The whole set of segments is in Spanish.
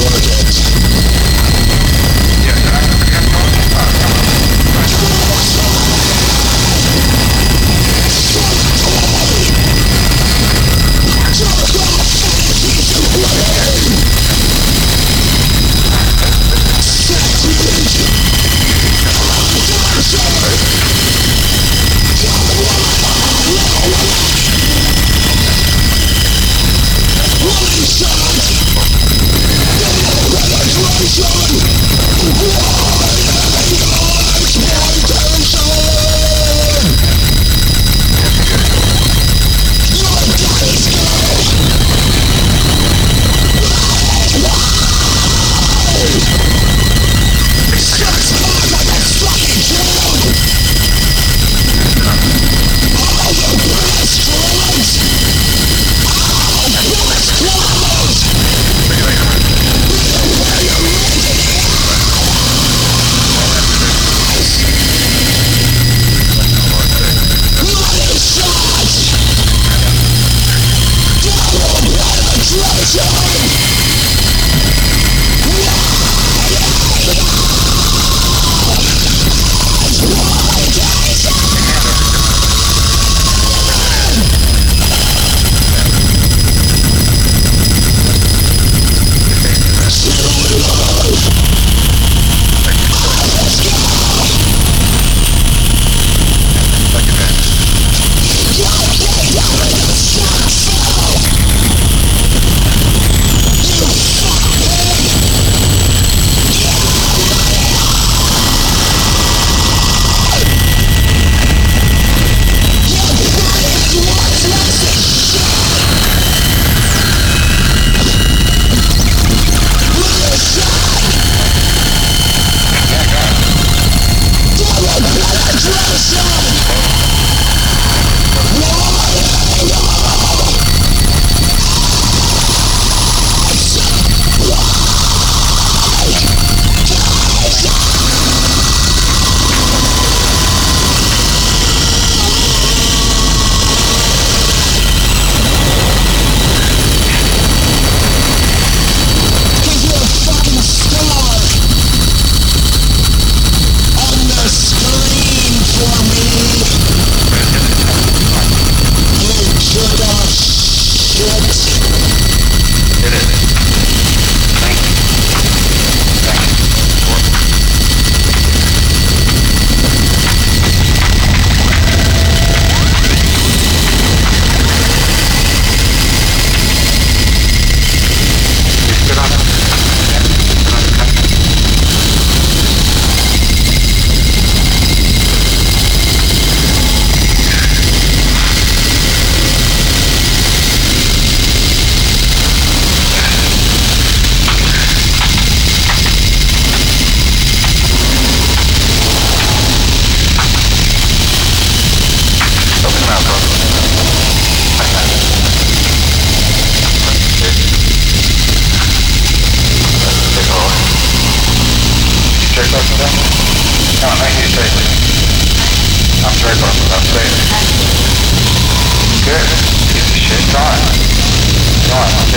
Georgia.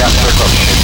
Yeah, circle. Yeah,